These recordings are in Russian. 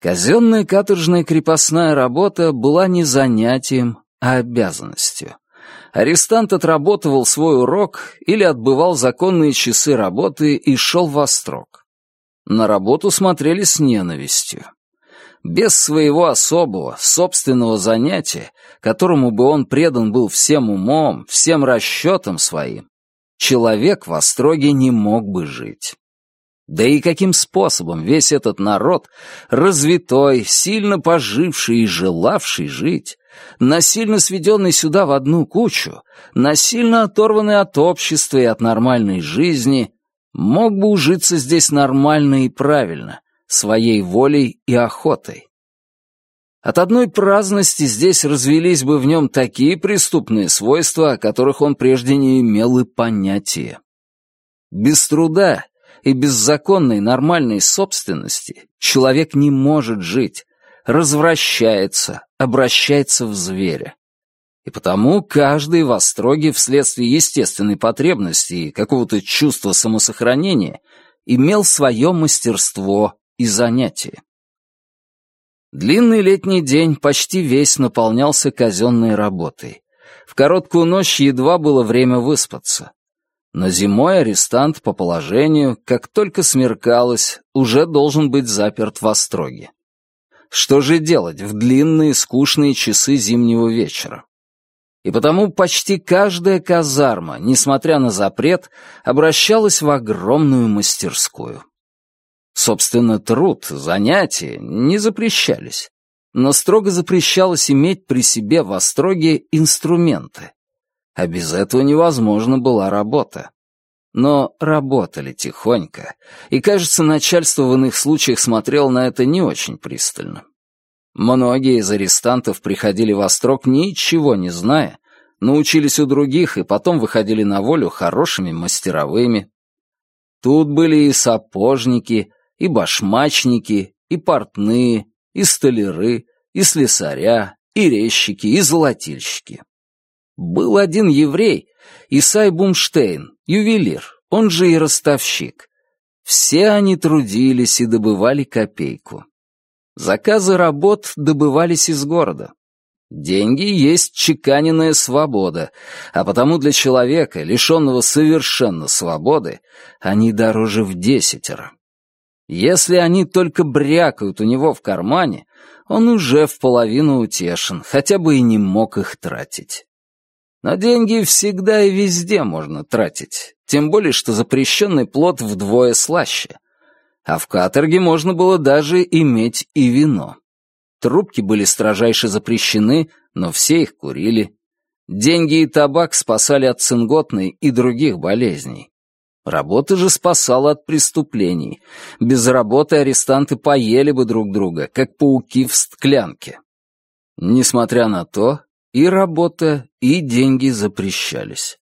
Казенная каторжная крепостная работа была не занятием, а обязанностью. Арестант отработывал свой урок или отбывал законные часы работы и шел во строк. На работу смотрели с ненавистью. Без своего особого, собственного занятия, которому бы он предан был всем умом, всем расчетам своим, человек в Остроге не мог бы жить. Да и каким способом весь этот народ, развитой, сильно поживший и желавший жить, насильно сведенный сюда в одну кучу, насильно оторванный от общества и от нормальной жизни, мог бы ужиться здесь нормально и правильно, своей волей и охотой. От одной праздности здесь развелись бы в нем такие преступные свойства, о которых он прежде не имел и понятия. Без труда и беззаконной нормальной собственности человек не может жить, развращается, обращается в зверя. И потому каждый в остроге вследствие естественной потребности и какого-то чувства самосохранения имел свое мастерство и занятие. Длинный летний день почти весь наполнялся казенной работой. В короткую ночь едва было время выспаться. Но зимой арестант по положению, как только смеркалось, уже должен быть заперт в остроге. Что же делать в длинные скучные часы зимнего вечера? И потому почти каждая казарма, несмотря на запрет, обращалась в огромную мастерскую. Собственно, труд, занятия не запрещались, но строго запрещалось иметь при себе в остроге инструменты а без этого невозможна была работа. Но работали тихонько, и, кажется, начальство в иных случаях смотрело на это не очень пристально. Многие из арестантов приходили в Острог ничего не зная, научились у других и потом выходили на волю хорошими мастеровыми. Тут были и сапожники, и башмачники, и портные, и столяры, и слесаря, и резчики, и золотильщики. Был один еврей, Исай Бумштейн, ювелир, он же и ростовщик. Все они трудились и добывали копейку. Заказы работ добывались из города. Деньги есть чеканенная свобода, а потому для человека, лишенного совершенно свободы, они дороже в десятеро. Если они только брякают у него в кармане, он уже в половину утешен, хотя бы и не мог их тратить. Но деньги всегда и везде можно тратить, тем более, что запрещенный плод вдвое слаще. А в каторге можно было даже иметь и вино. Трубки были строжайше запрещены, но все их курили. Деньги и табак спасали от цинготной и других болезней. Работа же спасала от преступлений. Без работы арестанты поели бы друг друга, как пауки в склянке. Несмотря на то, и работа, и деньги запрещались.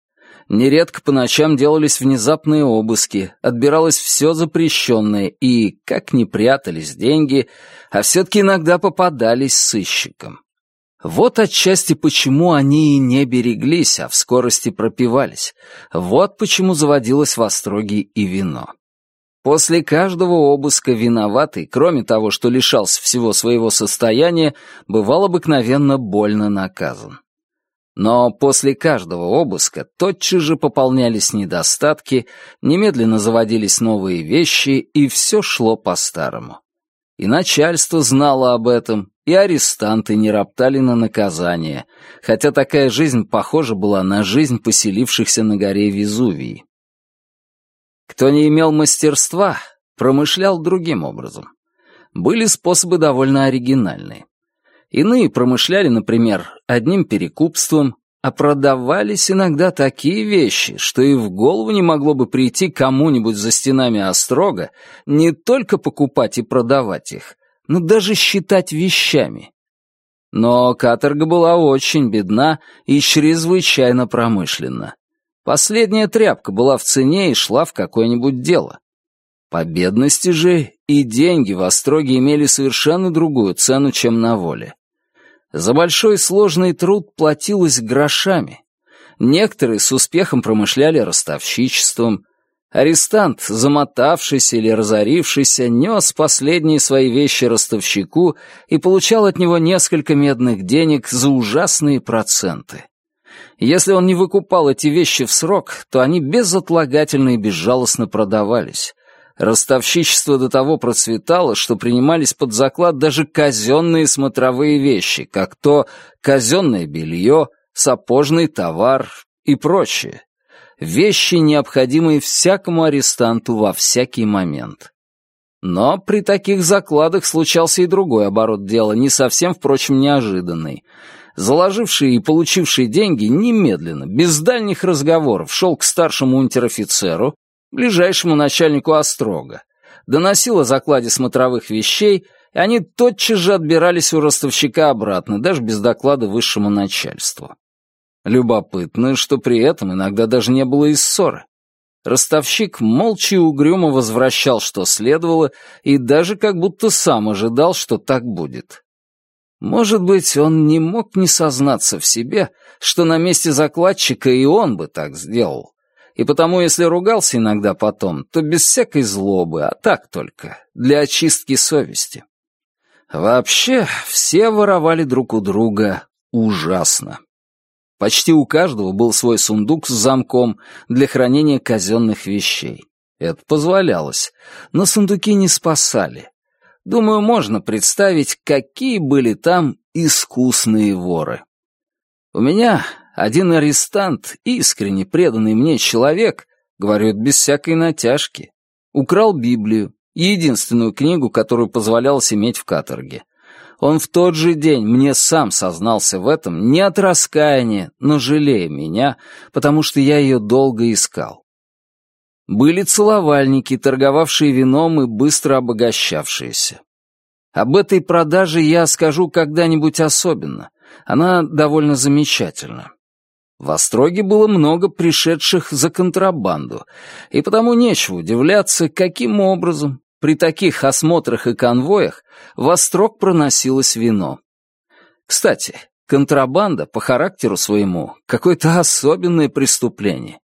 Нередко по ночам делались внезапные обыски, отбиралось все запрещенное, и, как ни прятались деньги, а все-таки иногда попадались сыщикам. Вот отчасти почему они и не береглись, а в скорости пропивались. Вот почему заводилось в остроге и вино. После каждого обыска виноватый, кроме того, что лишался всего своего состояния, бывал обыкновенно больно наказан. Но после каждого обыска тотчас же пополнялись недостатки, немедленно заводились новые вещи, и все шло по-старому. И начальство знало об этом, и арестанты не роптали на наказание, хотя такая жизнь похожа была на жизнь поселившихся на горе Везувии. Кто не имел мастерства, промышлял другим образом. Были способы довольно оригинальные. Иные промышляли, например, одним перекупством, а продавались иногда такие вещи, что и в голову не могло бы прийти кому-нибудь за стенами Острога не только покупать и продавать их, но даже считать вещами. Но каторга была очень бедна и чрезвычайно промышленна. Последняя тряпка была в цене и шла в какое-нибудь дело. По бедности же и деньги в Остроге имели совершенно другую цену, чем на воле. За большой сложный труд платилось грошами. Некоторые с успехом промышляли ростовщичеством, Арестант, замотавшийся или разорившийся, нес последние свои вещи ростовщику и получал от него несколько медных денег за ужасные проценты. Если он не выкупал эти вещи в срок, то они безотлагательно и безжалостно продавались. Ростовщичество до того процветало, что принимались под заклад даже казенные смотровые вещи, как то казенное белье, сапожный товар и прочее вещи, необходимые всякому арестанту во всякий момент. Но при таких закладах случался и другой оборот дела, не совсем, впрочем, неожиданный. Заложивший и получивший деньги немедленно, без дальних разговоров, шел к старшему унтер-офицеру, ближайшему начальнику острога, доносил закладе смотровых вещей, и они тотчас же отбирались у ростовщика обратно, даже без доклада высшему начальству. Любопытно, что при этом иногда даже не было и ссоры. Ростовщик молча и угрюмо возвращал, что следовало, и даже как будто сам ожидал, что так будет. Может быть, он не мог не сознаться в себе, что на месте закладчика и он бы так сделал. И потому, если ругался иногда потом, то без всякой злобы, а так только, для очистки совести. Вообще, все воровали друг у друга ужасно. Почти у каждого был свой сундук с замком для хранения казенных вещей. Это позволялось, но сундуки не спасали. Думаю, можно представить, какие были там искусные воры. У меня один арестант, искренне преданный мне человек, говорю без всякой натяжки, украл Библию, единственную книгу, которую позволялось иметь в каторге. Он в тот же день мне сам сознался в этом, не от раскаяния, но жалея меня, потому что я ее долго искал. Были целовальники, торговавшие вином и быстро обогащавшиеся. Об этой продаже я скажу когда-нибудь особенно. Она довольно замечательна. В Остроге было много пришедших за контрабанду, и потому нечего удивляться, каким образом, при таких осмотрах и конвоях в Острог проносилось вино. Кстати, контрабанда по характеру своему — какое-то особенное преступление.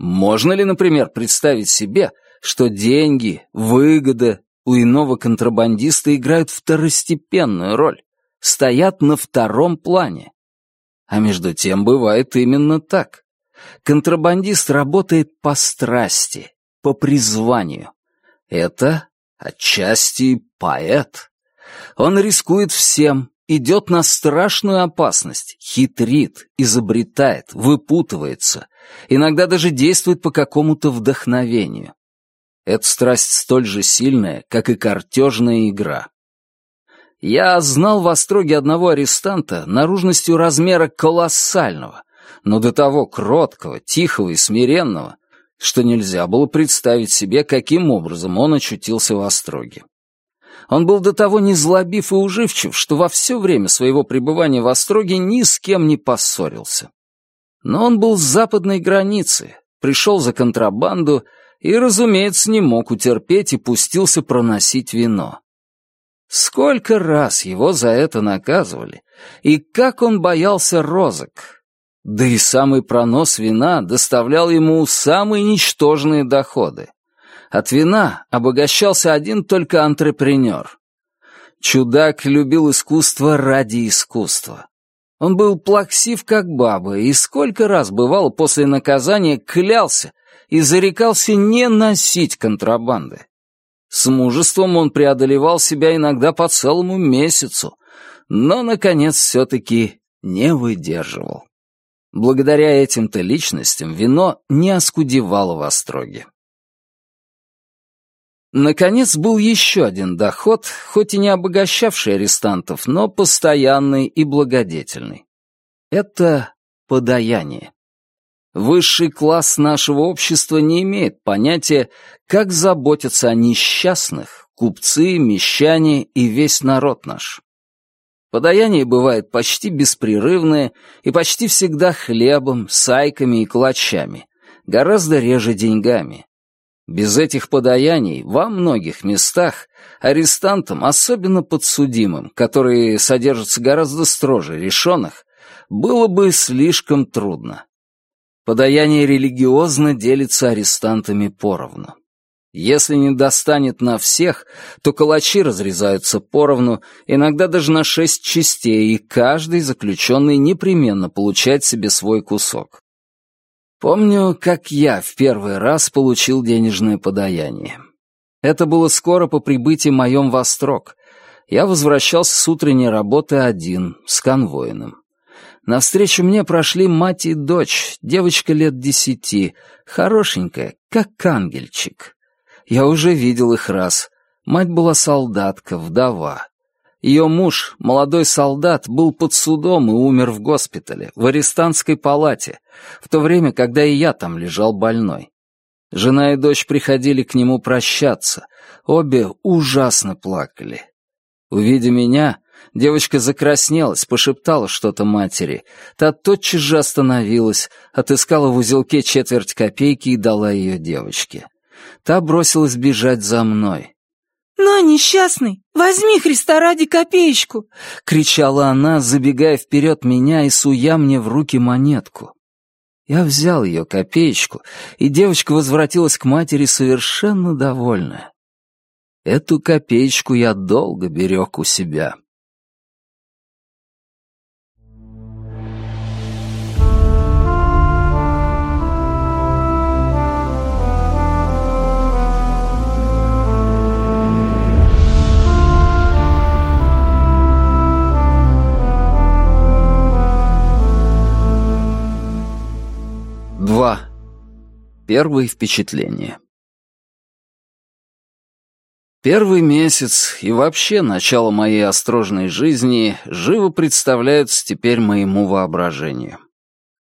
Можно ли, например, представить себе, что деньги, выгода у иного контрабандиста играют второстепенную роль, стоят на втором плане? А между тем бывает именно так. Контрабандист работает по страсти, по призванию. Это отчасти поэт. Он рискует всем, идет на страшную опасность, хитрит, изобретает, выпутывается, иногда даже действует по какому-то вдохновению. Эта страсть столь же сильная, как и картежная игра. Я знал в Остроге одного арестанта наружностью размера колоссального, но до того кроткого, тихого и смиренного, что нельзя было представить себе, каким образом он очутился в Остроге. Он был до того незлобив и уживчив, что во все время своего пребывания в Остроге ни с кем не поссорился. Но он был с западной границы, пришел за контрабанду и, разумеется, не мог утерпеть и пустился проносить вино. Сколько раз его за это наказывали, и как он боялся розок, да и самый пронос вина доставлял ему самые ничтожные доходы. От вина обогащался один только антрепренер. Чудак любил искусство ради искусства. Он был плаксив, как баба, и сколько раз бывало после наказания клялся и зарекался не носить контрабанды. С мужеством он преодолевал себя иногда по целому месяцу, но, наконец, все-таки не выдерживал. Благодаря этим-то личностям вино не оскудевало в Остроге. Наконец был еще один доход, хоть и не обогащавший арестантов, но постоянный и благодетельный. Это подаяние. Высший класс нашего общества не имеет понятия, как заботятся о несчастных, купцы, мещане и весь народ наш. Подаяние бывает почти беспрерывное и почти всегда хлебом, сайками и клочами, гораздо реже деньгами. Без этих подаяний во многих местах арестантам, особенно подсудимым, которые содержатся гораздо строже решенных, было бы слишком трудно. Подаяние религиозно делится арестантами поровну. Если не достанет на всех, то калачи разрезаются поровну, иногда даже на шесть частей, и каждый заключенный непременно получает себе свой кусок. Помню, как я в первый раз получил денежное подаяние. Это было скоро по прибытии моем в Острог. Я возвращался с утренней работы один, с конвоином. Навстречу мне прошли мать и дочь, девочка лет десяти, хорошенькая, как ангельчик. Я уже видел их раз. Мать была солдатка, вдова. Ее муж, молодой солдат, был под судом и умер в госпитале, в арестантской палате, в то время, когда и я там лежал больной. Жена и дочь приходили к нему прощаться. Обе ужасно плакали. Увидя меня, девочка закраснелась, пошептала что-то матери. Та тотчас же остановилась, отыскала в узелке четверть копейки и дала ее девочке. Та бросилась бежать за мной. «На, несчастный, возьми Христа ради копеечку!» — кричала она, забегая вперед меня и суя мне в руки монетку. Я взял ее копеечку, и девочка возвратилась к матери совершенно довольная. Эту копеечку я долго берег у себя. Два. Первые впечатления. Первый месяц и вообще начало моей острожной жизни живо представляются теперь моему воображению.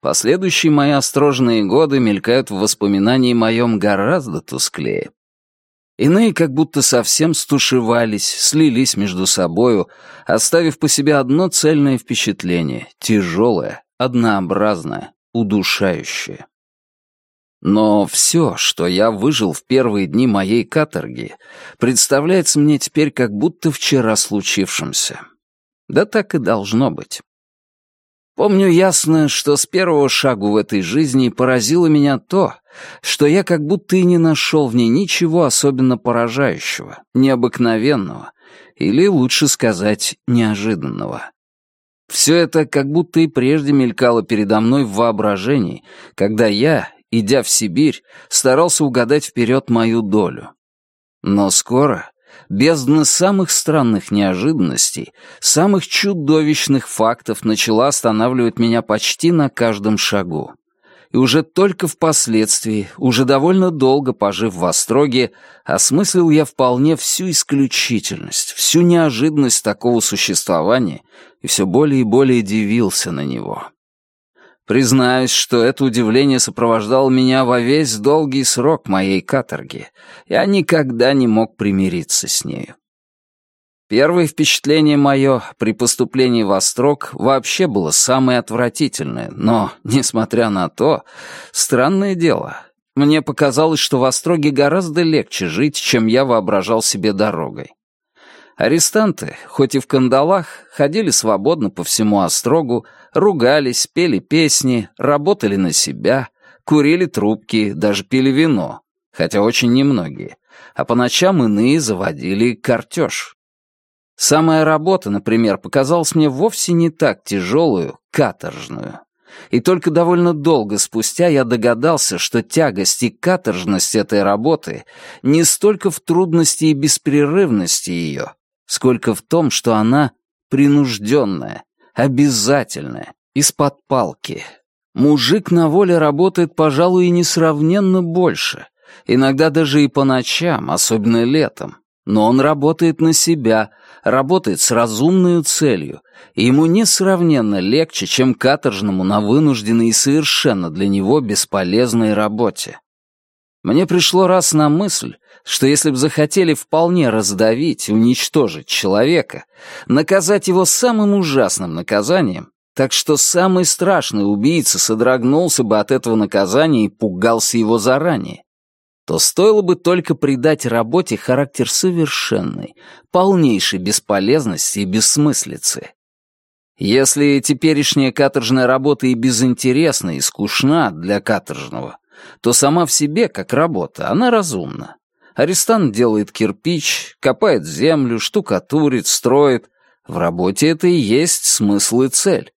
Последующие мои острожные годы мелькают в воспоминании моем гораздо тусклее. Иные как будто совсем стушевались, слились между собою, оставив по себе одно цельное впечатление, тяжелое, однообразное, удушающее. Но все, что я выжил в первые дни моей каторги, представляется мне теперь как будто вчера случившимся. Да так и должно быть. Помню ясно, что с первого шагу в этой жизни поразило меня то, что я как будто и не нашел в ней ничего особенно поражающего, необыкновенного, или, лучше сказать, неожиданного. Все это как будто и прежде мелькало передо мной в воображении, когда я, идя в Сибирь, старался угадать вперед мою долю. Но скоро бездна самых странных неожиданностей, самых чудовищных фактов начала останавливать меня почти на каждом шагу. И уже только впоследствии, уже довольно долго пожив в Остроге, осмыслил я вполне всю исключительность, всю неожиданность такого существования и все более и более дивился на него. Признаюсь, что это удивление сопровождало меня во весь долгий срок моей каторги. Я никогда не мог примириться с нею. Первое впечатление мое при поступлении в Острог вообще было самое отвратительное, но, несмотря на то, странное дело, мне показалось, что в Остроге гораздо легче жить, чем я воображал себе дорогой. Арестанты, хоть и в кандалах, ходили свободно по всему острогу, ругались, пели песни, работали на себя, курили трубки, даже пили вино, хотя очень немногие, а по ночам иные заводили картеж. Самая работа, например, показалась мне вовсе не так тяжелую, каторжную. И только довольно долго спустя я догадался, что тягость и каторжность этой работы не столько в трудности и беспрерывности ее, сколько в том, что она принужденная, обязательная, из-под палки. Мужик на воле работает, пожалуй, и несравненно больше, иногда даже и по ночам, особенно летом. Но он работает на себя, работает с разумной целью, и ему несравненно легче, чем каторжному на вынужденной и совершенно для него бесполезной работе. Мне пришло раз на мысль, что если бы захотели вполне раздавить, уничтожить человека, наказать его самым ужасным наказанием, так что самый страшный убийца содрогнулся бы от этого наказания и пугался его заранее, то стоило бы только придать работе характер совершенной, полнейшей бесполезности и бессмыслицы. Если теперешняя каторжная работа и безинтересна, и скучна для каторжного, то сама в себе, как работа, она разумна. Арестант делает кирпич, копает землю, штукатурит, строит. В работе это и есть смысл и цель.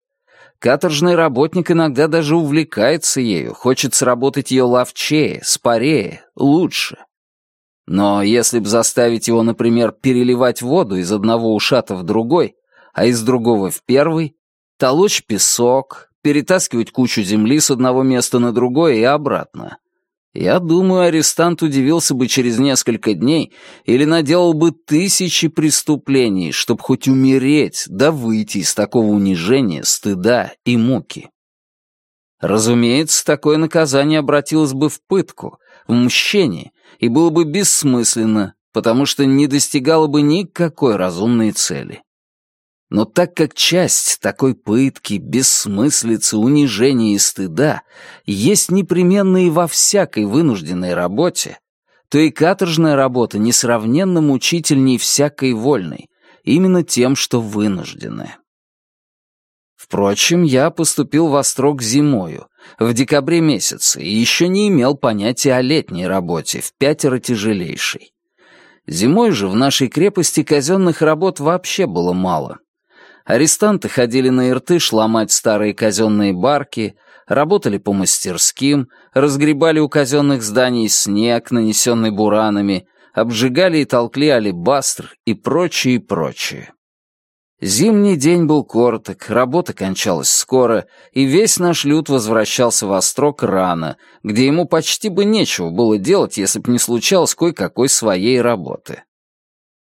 Каторжный работник иногда даже увлекается ею, хочет сработать ее ловчее, спорее, лучше. Но если бы заставить его, например, переливать воду из одного ушата в другой, а из другого в первый, толочь песок, перетаскивать кучу земли с одного места на другое и обратно. Я думаю, арестант удивился бы через несколько дней или наделал бы тысячи преступлений, чтобы хоть умереть, да выйти из такого унижения, стыда и муки. Разумеется, такое наказание обратилось бы в пытку, в мщение, и было бы бессмысленно, потому что не достигало бы никакой разумной цели. Но так как часть такой пытки, бессмыслицы, унижения и стыда есть непременно и во всякой вынужденной работе, то и каторжная работа несравненно мучительней всякой вольной, именно тем, что вынужденная. Впрочем, я поступил в Острог зимою, в декабре месяце, и еще не имел понятия о летней работе, в пятеро тяжелейшей. Зимой же в нашей крепости казенных работ вообще было мало — Арестанты ходили на Иртыш ломать старые казенные барки, работали по мастерским, разгребали у казенных зданий снег, нанесенный буранами, обжигали и толкли алебастр и прочее, и прочее. Зимний день был короток, работа кончалась скоро, и весь наш люд возвращался в Острог рано, где ему почти бы нечего было делать, если б не случалось кое-какой своей работы.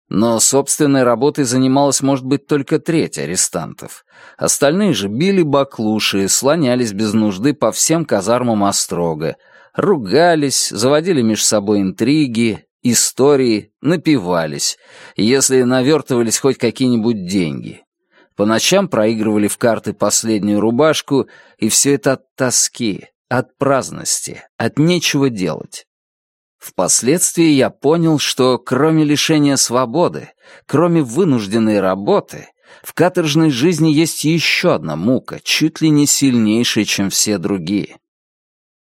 Но собственной работой занималась, может быть, только треть арестантов. Остальные же били баклуши, слонялись без нужды по всем казармам Острога, ругались, заводили меж собой интриги, истории, напивались, если навертывались хоть какие-нибудь деньги. По ночам проигрывали в карты последнюю рубашку, и все это от тоски, от праздности, от нечего делать. Впоследствии я понял, что кроме лишения свободы, кроме вынужденной работы, в каторжной жизни есть еще одна мука, чуть ли не сильнейшая, чем все другие.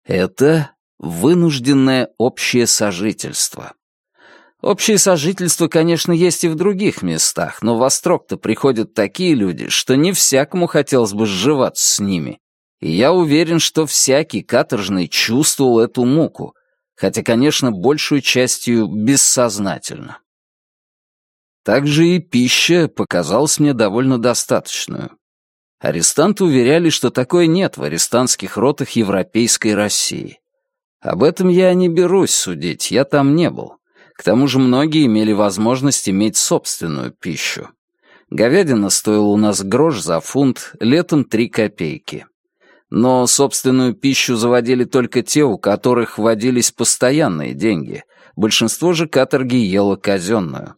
Это вынужденное общее сожительство. Общее сожительство, конечно, есть и в других местах, но в Острог-то приходят такие люди, что не всякому хотелось бы сживаться с ними. И я уверен, что всякий каторжный чувствовал эту муку, хотя, конечно, большую частью бессознательно. Также и пища показалась мне довольно достаточную. Арестанты уверяли, что такое нет в арестантских ротах Европейской России. Об этом я не берусь судить, я там не был. К тому же многие имели возможность иметь собственную пищу. Говядина стоила у нас грош за фунт, летом три копейки. Но собственную пищу заводили только те, у которых вводились постоянные деньги. Большинство же каторги ело казенную.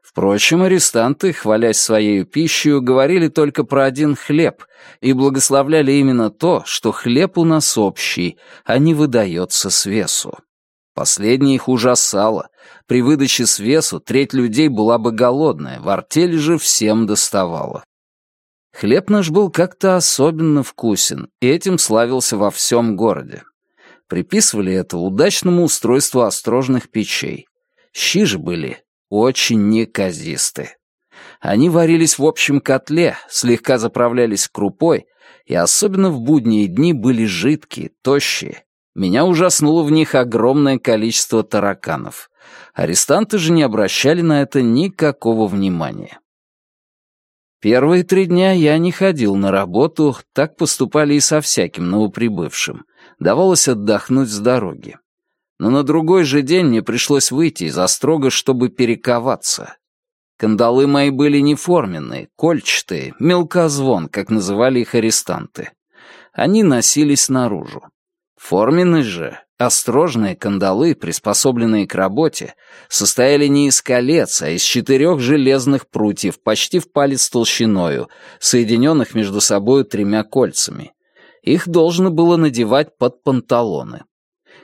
Впрочем, арестанты, хвалясь своей пищей, говорили только про один хлеб и благословляли именно то, что хлеб у нас общий, а не выдается с весу. Последнее их ужасало. При выдаче с весу треть людей была бы голодная, в артели же всем доставало. Хлеб наш был как-то особенно вкусен, и этим славился во всем городе. Приписывали это удачному устройству острожных печей. Щи же были очень неказисты. Они варились в общем котле, слегка заправлялись крупой, и особенно в будние дни были жидкие, тощие. Меня ужаснуло в них огромное количество тараканов. Арестанты же не обращали на это никакого внимания. Первые три дня я не ходил на работу, так поступали и со всяким новоприбывшим. Давалось отдохнуть с дороги. Но на другой же день мне пришлось выйти из острога, чтобы перековаться. Кандалы мои были неформенные, кольчатые, мелкозвон, как называли их арестанты. Они носились наружу. Форменный же, острожные кандалы, приспособленные к работе, состояли не из колец, а из четырех железных прутьев, почти в палец толщиною, соединенных между собою тремя кольцами. Их должно было надевать под панталоны.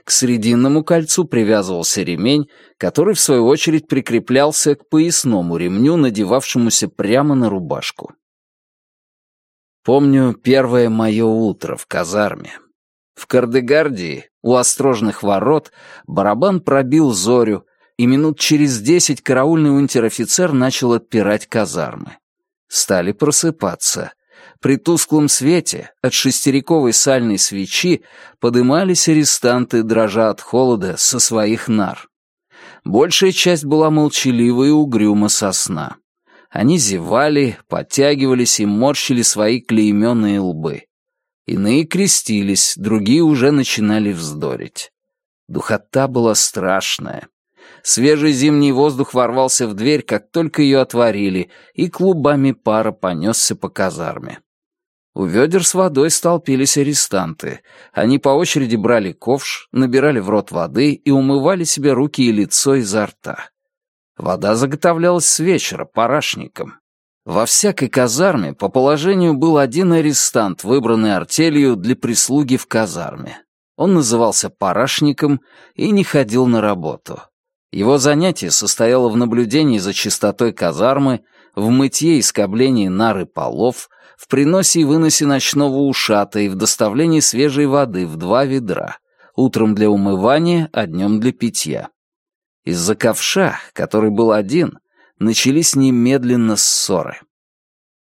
К срединному кольцу привязывался ремень, который, в свою очередь, прикреплялся к поясному ремню, надевавшемуся прямо на рубашку. Помню первое мое утро в казарме. В Кардегардии, у острожных ворот, барабан пробил зорю, и минут через десять караульный унтер-офицер начал отпирать казармы. Стали просыпаться. При тусклом свете от шестериковой сальной свечи подымались арестанты, дрожа от холода, со своих нар. Большая часть была молчалива и угрюма со сна. Они зевали, подтягивались и морщили свои клейменные лбы. Иные крестились, другие уже начинали вздорить. Духота была страшная. Свежий зимний воздух ворвался в дверь, как только ее отворили, и клубами пара понесся по казарме. У ведер с водой столпились арестанты. Они по очереди брали ковш, набирали в рот воды и умывали себе руки и лицо изо рта. Вода заготовлялась с вечера парашником. Во всякой казарме по положению был один арестант, выбранный артелью для прислуги в казарме. Он назывался парашником и не ходил на работу. Его занятие состояло в наблюдении за чистотой казармы, в мытье и скоблении нары полов, в приносе и выносе ночного ушата и в доставлении свежей воды в два ведра, утром для умывания, а днем для питья. Из-за ковша, который был один, начались немедленно ссоры.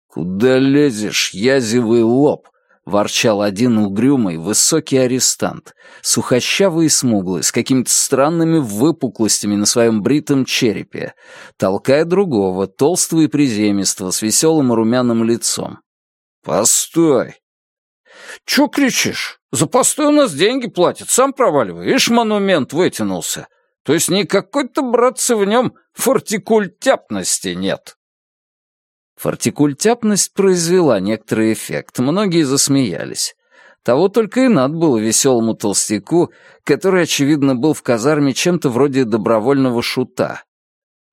«Куда лезешь, язевый лоб?» — ворчал один угрюмый, высокий арестант, сухощавый и смуглый, с какими-то странными выпуклостями на своем бритом черепе, толкая другого, толстого и приземистого, с веселым румяным лицом. «Постой!» «Чё кричишь? За постой у нас деньги платят, сам проваливай, ишь монумент вытянулся. То есть никакой-то, братцы, в нем фортикультяпности нет. Фортикультяпность произвела некоторый эффект, многие засмеялись. Того только и надо было веселому толстяку, который, очевидно, был в казарме чем-то вроде добровольного шута.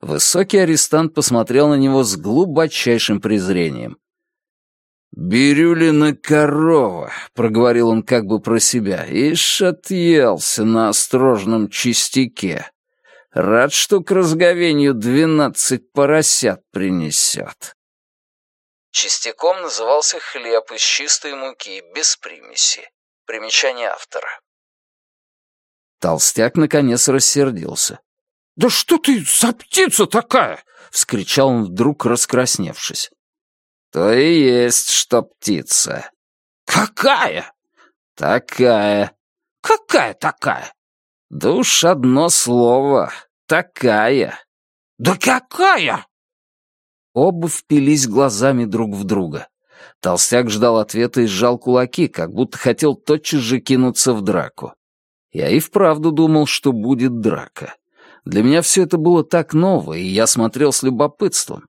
Высокий арестант посмотрел на него с глубочайшим презрением. «Бирюлина корова», — проговорил он как бы про себя, — «ишь отъелся на острожном чистяке. Рад, что к разговению двенадцать поросят принесет». Чистяком назывался хлеб из чистой муки, без примеси. Примечание автора. Толстяк наконец рассердился. «Да что ты за птица такая?» — вскричал он вдруг, раскрасневшись. «То и есть, что птица». «Какая?» «Такая». «Какая такая?» «Да уж одно слово. Такая». «Да какая?» Оба впились глазами друг в друга. Толстяк ждал ответа и сжал кулаки, как будто хотел тотчас же кинуться в драку. Я и вправду думал, что будет драка. Для меня все это было так ново, и я смотрел с любопытством.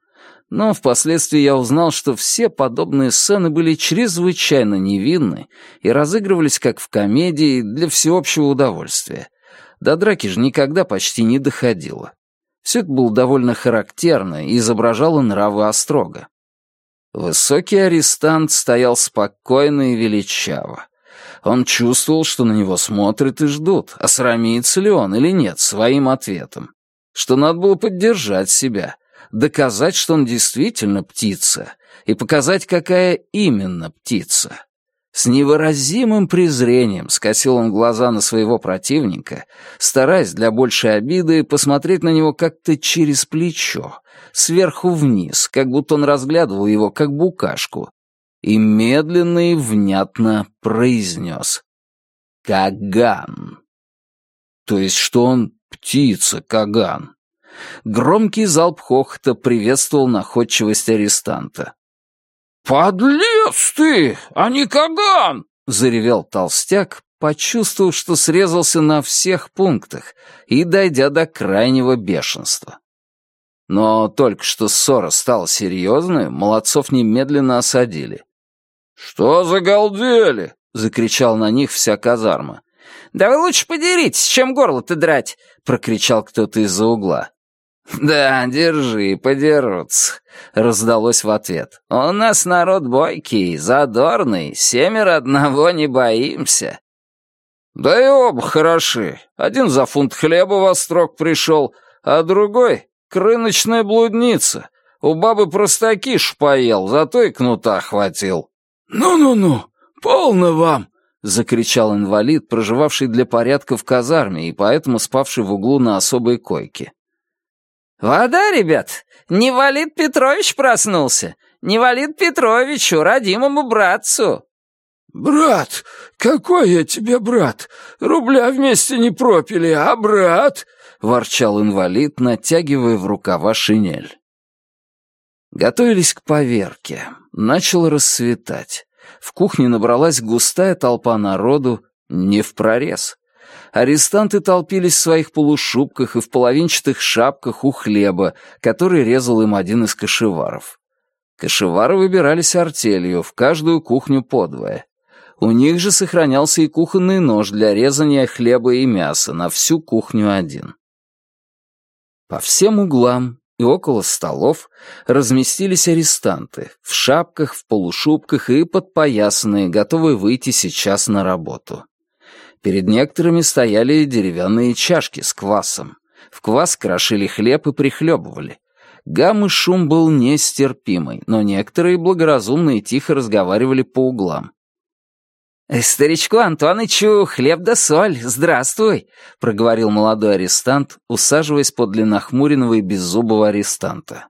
Но впоследствии я узнал, что все подобные сцены были чрезвычайно невинны и разыгрывались как в комедии для всеобщего удовольствия. До драки же никогда почти не доходило. Все это было довольно характерно и изображало нравы острога. Высокий арестант стоял спокойно и величаво. Он чувствовал, что на него смотрят и ждут, осрамится ли он или нет своим ответом. Что надо было поддержать себя, доказать, что он действительно птица, и показать, какая именно птица. С невыразимым презрением скосил он глаза на своего противника, стараясь для большей обиды посмотреть на него как-то через плечо, сверху вниз, как будто он разглядывал его как букашку, и медленно и внятно произнес «Каган». То есть, что он птица Каган. Громкий залп хохота приветствовал находчивость арестанта. «Подлец ты, а не Каган!» — заревел толстяк, почувствовав, что срезался на всех пунктах и дойдя до крайнего бешенства. Но только что ссора стала серьезной, молодцов немедленно осадили. «Что за галдели?» — закричал на них вся казарма. «Да вы лучше подеритесь, чем горло-то драть!» — прокричал кто-то из-за угла. «Да, держи, подерутся», — раздалось в ответ. «У нас народ бойкий, задорный, семеро одного не боимся». «Да и оба хороши. Один за фунт хлеба во строк пришел, а другой — к блудница. У бабы простаки шпоел, зато и кнута хватил». «Ну-ну-ну, полно вам!» — закричал инвалид, проживавший для порядка в казарме и поэтому спавший в углу на особой койке. «Вода, ребят! Не Валид Петрович проснулся! Не Валид Петровичу, родимому братцу!» «Брат? Какой я тебе брат? Рубля вместе не пропили, а брат?» — ворчал инвалид, натягивая в рукава шинель. Готовились к поверке. Начало рассветать. В кухне набралась густая толпа народу, не в прорез. Арестанты толпились в своих полушубках и в половинчатых шапках у хлеба, который резал им один из кошеваров. Кошевары выбирались артелью, в каждую кухню подвое. У них же сохранялся и кухонный нож для резания хлеба и мяса, на всю кухню один. По всем углам и около столов разместились арестанты, в шапках, в полушубках и подпоясанные, готовые выйти сейчас на работу. Перед некоторыми стояли деревянные чашки с квасом. В квас крошили хлеб и прихлебывали. Гам и шум был нестерпимый, но некоторые благоразумно и тихо разговаривали по углам. Э, «Старичку Антонычу хлеб да соль, здравствуй», — проговорил молодой арестант, усаживаясь подле нахмуренного и беззубого арестанта.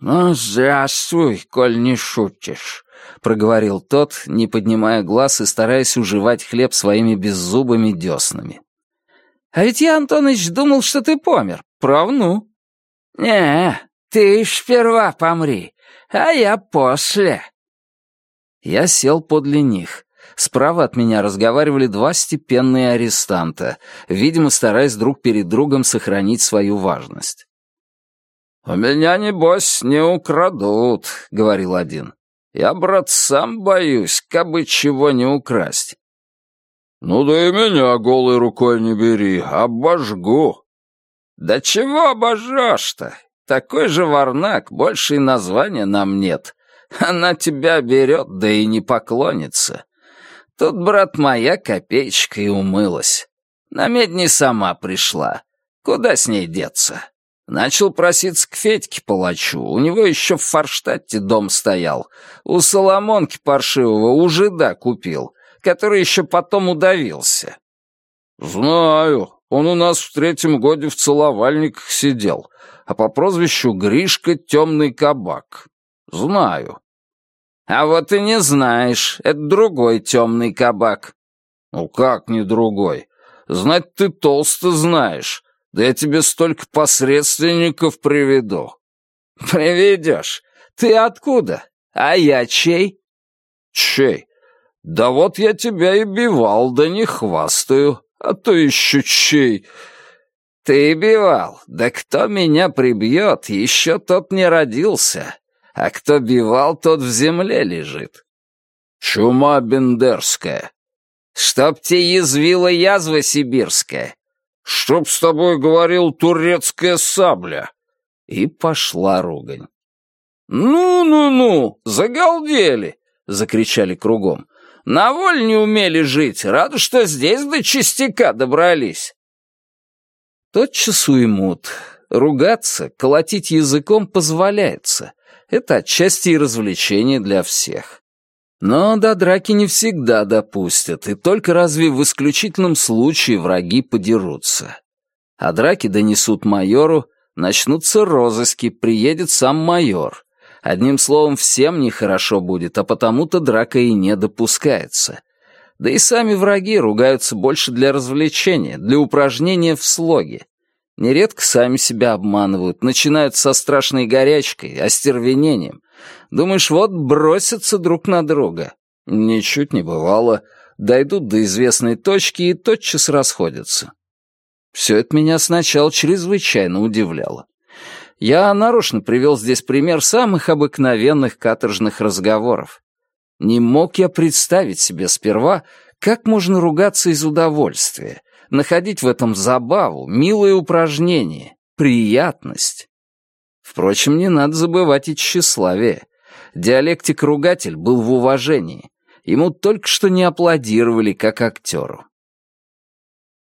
«Ну, здравствуй, коль не шутишь», — проговорил тот, не поднимая глаз и стараясь уживать хлеб своими беззубыми деснами. «А ведь я, Антоныч, думал, что ты помер. Правну». «Не, ты сперва помри, а я после». Я сел подле них. Справа от меня разговаривали два степенные арестанта, видимо, стараясь друг перед другом сохранить свою важность. «У меня, небось, не украдут», — говорил один. «Я, брат, сам боюсь, кабы чего не украсть». «Ну да и меня голой рукой не бери, обожгу». «Да чего обожжешь-то? Такой же варнак, больше и названия нам нет. Она тебя берет, да и не поклонится. Тут, брат, моя копеечка и умылась. На медни сама пришла. Куда с ней деться? Начал проситься к Федьке палачу. У него еще в Форштадте дом стоял. У Соломонки паршивого у жида купил, который еще потом удавился. «Знаю. Он у нас в третьем годе в целовальниках сидел, а по прозвищу Гришка Темный Кабак. Знаю. А вот и не знаешь, это другой темный кабак. Ну как не другой? Знать ты толсто знаешь. Да я тебе столько посредственников приведу. Приведешь? Ты откуда? А я чей? Чей? Да вот я тебя и бивал, да не хвастаю. А то еще чей. Ты бивал? Да кто меня прибьет, еще тот не родился а кто бивал, тот в земле лежит. Чума бендерская. Чтоб те язвила язва сибирская. Чтоб с тобой говорил турецкая сабля. И пошла ругань. «Ну-ну-ну, загалдели!» — закричали кругом. «На воль не умели жить, рады, что здесь до чистяка добрались». Тотчас уймут. Ругаться, колотить языком позволяется. Это отчасти и развлечение для всех. Но до драки не всегда допустят, и только разве в исключительном случае враги подерутся. А драки донесут майору, начнутся розыски, приедет сам майор. Одним словом, всем нехорошо будет, а потому-то драка и не допускается. Да и сами враги ругаются больше для развлечения, для упражнения в слоге, Нередко сами себя обманывают, начинают со страшной горячкой, остервенением. Думаешь, вот бросятся друг на друга. Ничуть не бывало. Дойдут до известной точки и тотчас расходятся. Все это меня сначала чрезвычайно удивляло. Я нарочно привел здесь пример самых обыкновенных каторжных разговоров. Не мог я представить себе сперва, как можно ругаться из удовольствия, находить в этом забаву, милое упражнение, приятность. Впрочем, не надо забывать и тщеславие. Диалектик-ругатель был в уважении. Ему только что не аплодировали как актеру.